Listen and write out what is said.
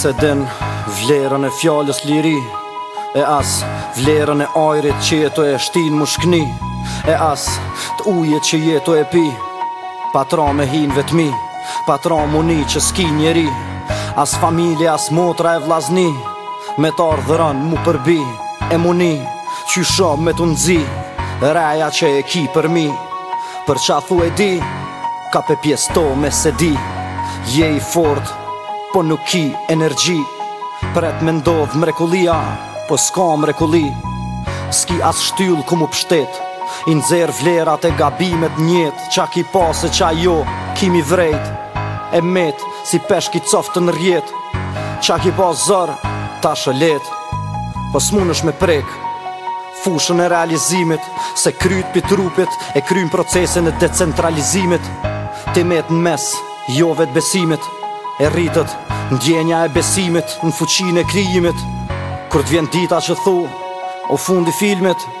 se din vlerën e fjalës liri E as vlerën e ajrit që je tu e shti n'mushkni E as të ujit që je tu e pi Pa tra me hi n' vetmi Pa tra mu ni që s'ki njeri As familje, as motra e vllazni Me t'ardh rën mu përbi E mu ni qysh o me t'u nxi Reja që e ki për mi Për ça thu e di Kape pjesto me se di Je i fort Po nuk ki energji Pret me ndodh mrekullia Po s'ka mrekulli S'ki as shtyll ku mu pështet I nxerr vlerat e gabimet n'jetë Ça ki pas e ça jo, ki me vrejt E met, si peshk i coft në rrjetë Ça ki pas zor, tash o leht Po s'munesh me prek Fushën e realizimit Se kryt pi trupit E kryjn procesin e decentralizimit Ti met në mes, jovetbesimit E rritët, ndjenja e besimit Në fuqinë e krijimit Kur t'vjen dita që thu O fundi filmit